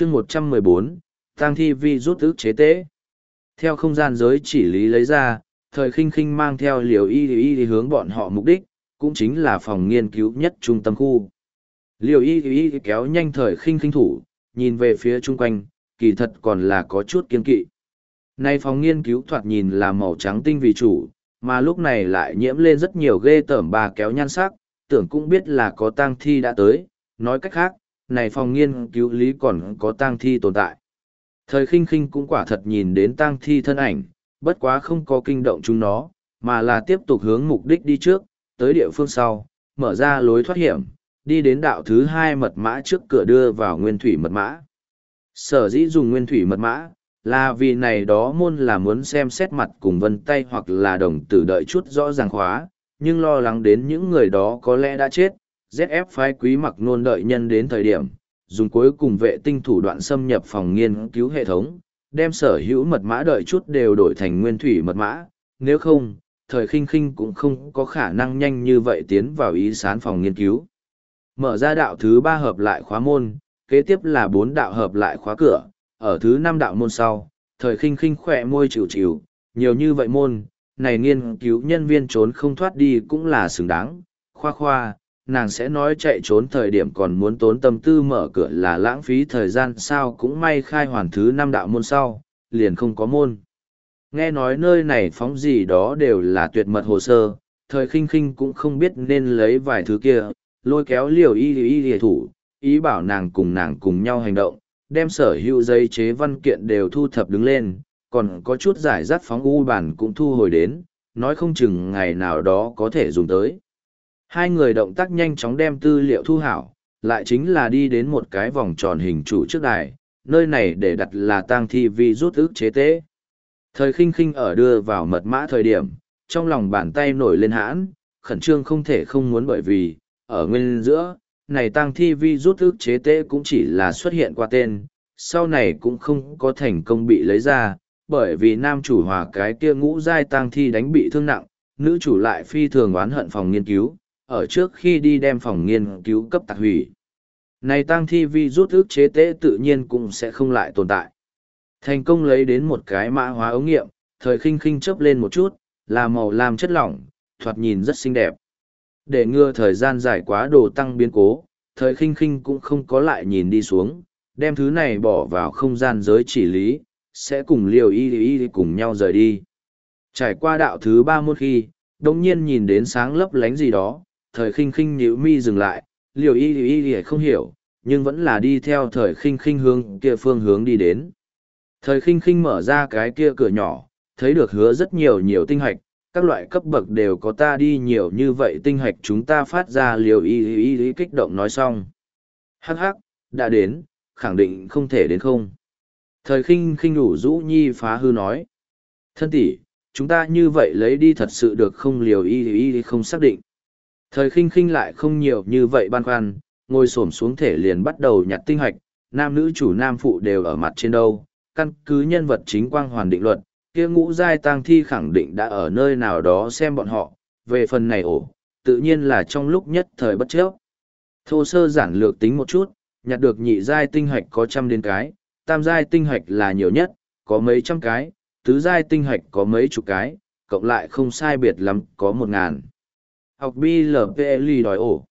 chương một trăm mười bốn, tang thi vi rút ức chế tế. Theo không gian giới chỉ lý lấy ra, thời khinh khinh mang theo liều y y y hướng bọn họ mục đích, cũng chính là phòng nghiên cứu nhất trung tâm khu. Liều y y kéo nhanh thời khinh khinh thủ, nhìn về phía chung quanh, kỳ thật còn là có chút kiên kỵ. Nay phòng nghiên cứu thoạt nhìn là màu trắng tinh vì chủ, mà lúc này lại nhiễm lên rất nhiều ghê tởm bà kéo nhan sắc, tưởng cũng biết là có tang thi đã tới, nói cách khác này phòng nghiên cứu lý còn có tang thi tồn tại. Thời khinh khinh cũng quả thật nhìn đến tang thi thân ảnh, bất quá không có kinh động chúng nó, mà là tiếp tục hướng mục đích đi trước, tới địa phương sau, mở ra lối thoát hiểm, đi đến đạo thứ hai mật mã trước cửa đưa vào nguyên thủy mật mã. Sở dĩ dùng nguyên thủy mật mã là vì này đó môn là muốn xem xét mặt cùng vân tay hoặc là đồng tử đợi chút rõ ràng khóa, nhưng lo lắng đến những người đó có lẽ đã chết ZF phái quý mặc nôn đợi nhân đến thời điểm, dùng cuối cùng vệ tinh thủ đoạn xâm nhập phòng nghiên cứu hệ thống, đem sở hữu mật mã đợi chút đều đổi thành nguyên thủy mật mã, nếu không, thời khinh khinh cũng không có khả năng nhanh như vậy tiến vào ý sán phòng nghiên cứu. Mở ra đạo thứ ba hợp lại khóa môn, kế tiếp là bốn đạo hợp lại khóa cửa, ở thứ năm đạo môn sau, thời khinh khinh khỏe môi chịu chịu, nhiều như vậy môn, này nghiên cứu nhân viên trốn không thoát đi cũng là xứng đáng, khoa khoa, nàng sẽ nói chạy trốn thời điểm còn muốn tốn tâm tư mở cửa là lãng phí thời gian sao cũng may khai hoàn thứ năm đạo môn sau, liền không có môn. Nghe nói nơi này phóng gì đó đều là tuyệt mật hồ sơ, thời khinh khinh cũng không biết nên lấy vài thứ kia, lôi kéo liều y y y thủ, ý bảo nàng cùng nàng cùng nhau hành động, đem sở hữu giấy chế văn kiện đều thu thập đứng lên, còn có chút giải rác phóng u bản cũng thu hồi đến, nói không chừng ngày nào đó có thể dùng tới. Hai người động tác nhanh chóng đem tư liệu thu hảo, lại chính là đi đến một cái vòng tròn hình trụ trước đài, nơi này để đặt là tang thi vi rút ức chế tế. Thời khinh khinh ở đưa vào mật mã thời điểm, trong lòng bàn tay nổi lên hãn, khẩn trương không thể không muốn bởi vì, ở nguyên giữa, này tang thi vi rút ức chế tế cũng chỉ là xuất hiện qua tên, sau này cũng không có thành công bị lấy ra, bởi vì nam chủ hòa cái kia ngũ giai tang thi đánh bị thương nặng, nữ chủ lại phi thường oán hận phòng nghiên cứu, ở trước khi đi đem phòng nghiên cứu cấp tạc hủy. Này tăng thi vi rút ức chế tế tự nhiên cũng sẽ không lại tồn tại. Thành công lấy đến một cái mã hóa ống nghiệm, thời khinh khinh chớp lên một chút, là màu lam chất lỏng, thoạt nhìn rất xinh đẹp. Để ngừa thời gian dài quá đồ tăng biến cố, thời khinh khinh cũng không có lại nhìn đi xuống, đem thứ này bỏ vào không gian giới chỉ lý, sẽ cùng liều y y cùng nhau rời đi. Trải qua đạo thứ ba một khi, đồng nhiên nhìn đến sáng lấp lánh gì đó, thời khinh khinh nhíu mi dừng lại, liều y y y không hiểu, nhưng vẫn là đi theo thời khinh khinh hướng kia phương hướng đi đến. Thời khinh khinh mở ra cái kia cửa nhỏ, thấy được hứa rất nhiều nhiều tinh hạch, các loại cấp bậc đều có ta đi nhiều như vậy tinh hạch chúng ta phát ra liều y y y kích động nói xong. Hắc hắc, đã đến, khẳng định không thể đến không. Thời khinh khinh đủ rũ nhi phá hư nói. Thân tỷ, chúng ta như vậy lấy đi thật sự được không liều y y không xác định. Thời khinh khinh lại không nhiều như vậy băn khoăn, ngồi xổm xuống thể liền bắt đầu nhặt tinh hoạch, nam nữ chủ nam phụ đều ở mặt trên đâu, căn cứ nhân vật chính quang hoàn định luật, kia ngũ giai tang thi khẳng định đã ở nơi nào đó xem bọn họ, về phần này ổ, tự nhiên là trong lúc nhất thời bất chấp. Thô sơ giản lược tính một chút, nhặt được nhị giai tinh hoạch có trăm đến cái, tam giai tinh hoạch là nhiều nhất, có mấy trăm cái, tứ giai tinh hoạch có mấy chục cái, cộng lại không sai biệt lắm có một ngàn học BLPL đòi ổ.